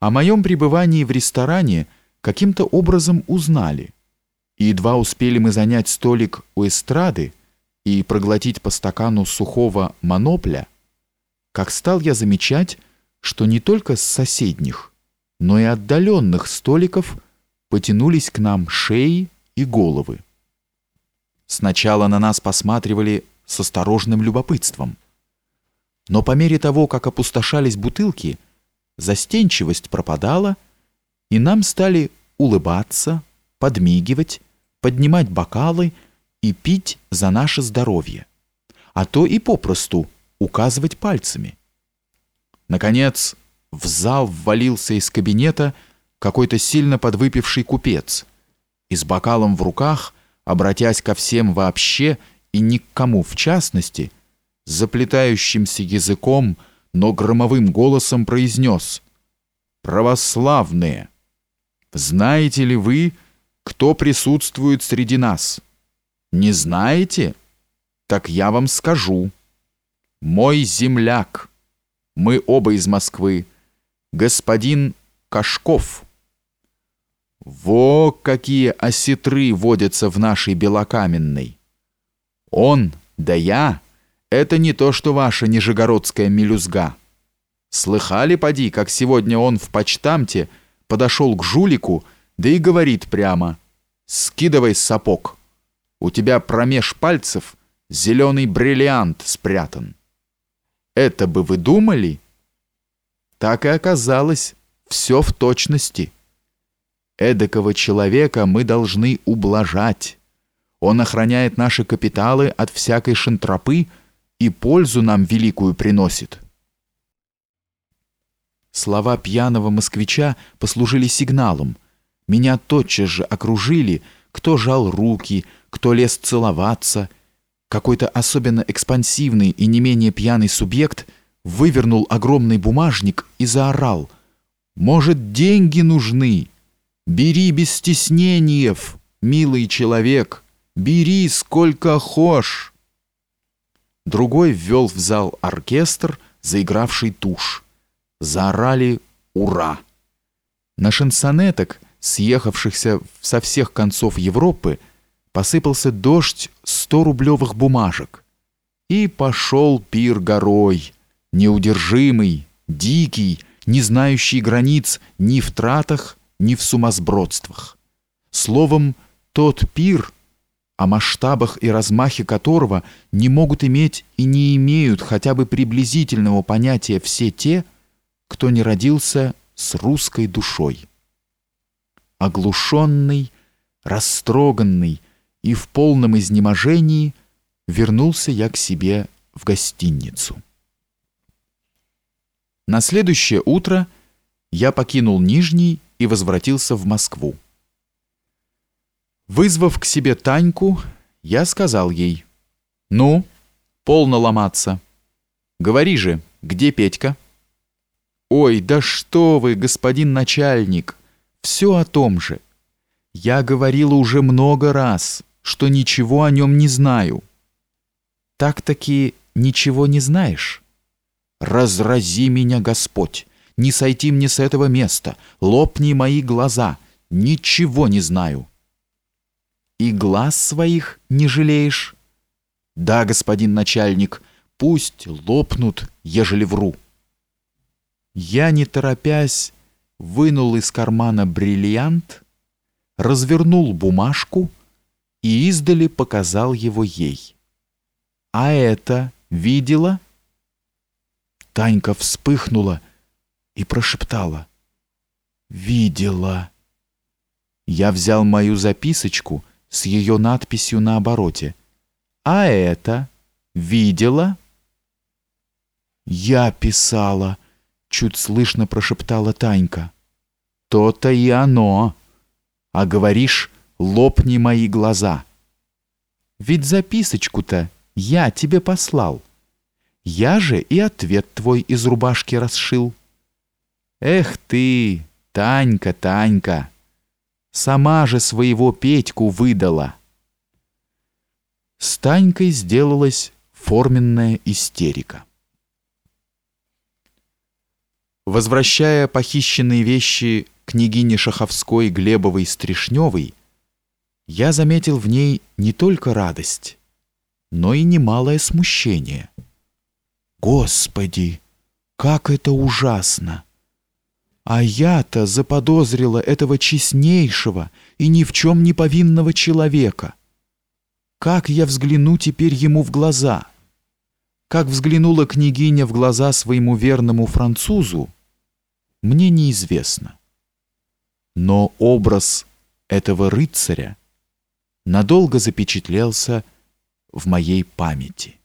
О моем пребывании в ресторане каким-то образом узнали. И едва успели мы занять столик у эстрады и проглотить по стакану сухого монопля, как стал я замечать, что не только с соседних, но и отдаленных столиков потянулись к нам шеи и головы. Сначала на нас посматривали с осторожным любопытством. Но по мере того, как опустошались бутылки, застенчивость пропадала, и нам стали улыбаться, подмигивать, поднимать бокалы и пить за наше здоровье, а то и попросту указывать пальцами. Наконец, в зал ввалился из кабинета какой-то сильно подвыпивший купец и с бокалом в руках, обратясь ко всем вообще и ни к кому в частности, заплетающимся языком, но громовым голосом произнес «Православные, знаете ли вы, кто присутствует среди нас? Не знаете? Так я вам скажу. Мой земляк, мы оба из Москвы, господин Кашков». Во какие осетры водятся в нашей белокаменной! Он, да я, это не то, что ваша нижегородская мелюзга. Слыхали, поди, как сегодня он в почтамте подошел к жулику, да и говорит прямо «Скидывай сапог, у тебя промеж пальцев зеленый бриллиант спрятан». Это бы вы думали? Так и оказалось, все в точности. Эдакого человека мы должны ублажать. Он охраняет наши капиталы от всякой шантропы и пользу нам великую приносит. Слова пьяного москвича послужили сигналом. Меня тотчас же окружили, кто жал руки, кто лез целоваться. Какой-то особенно экспансивный и не менее пьяный субъект вывернул огромный бумажник и заорал. «Может, деньги нужны? Бери без стеснениев, милый человек!» Бери сколько хошь. Другой ввел в зал оркестр, заигравший тушь. Заорали «Ура!». На шансонеток, съехавшихся со всех концов Европы, посыпался дождь сто-рублевых бумажек. И пошел пир горой, неудержимый, дикий, не знающий границ ни в тратах, ни в сумасбродствах. Словом, тот пир — о масштабах и размахе которого не могут иметь и не имеют хотя бы приблизительного понятия все те, кто не родился с русской душой. Оглушенный, растроганный и в полном изнеможении вернулся я к себе в гостиницу. На следующее утро я покинул Нижний и возвратился в Москву. Вызвав к себе Таньку, я сказал ей, «Ну, полно ломаться. Говори же, где Петька?» «Ой, да что вы, господин начальник, все о том же. Я говорила уже много раз, что ничего о нем не знаю». «Так-таки ничего не знаешь?» «Разрази меня, Господь! Не сойти мне с этого места! Лопни мои глаза! Ничего не знаю!» И глаз своих не жалеешь? Да, господин начальник, пусть лопнут, ежели вру. Я, не торопясь, вынул из кармана бриллиант, развернул бумажку и издали показал его ей. А это видела? Танька вспыхнула и прошептала. Видела. Я взял мою записочку с ее надписью на обороте. «А это? Видела?» «Я писала», — чуть слышно прошептала Танька. «То-то и оно. А говоришь, лопни мои глаза. Ведь записочку-то я тебе послал. Я же и ответ твой из рубашки расшил. Эх ты, Танька, Танька!» Сама же своего Петьку выдала. С Танькой сделалась форменная истерика. Возвращая похищенные вещи княгине Шаховской, Глебовой, Стришневой, я заметил в ней не только радость, но и немалое смущение. Господи, как это ужасно! А я-то заподозрила этого честнейшего и ни в чем не повинного человека. Как я взгляну теперь ему в глаза? Как взглянула княгиня в глаза своему верному французу, мне неизвестно. Но образ этого рыцаря надолго запечатлелся в моей памяти.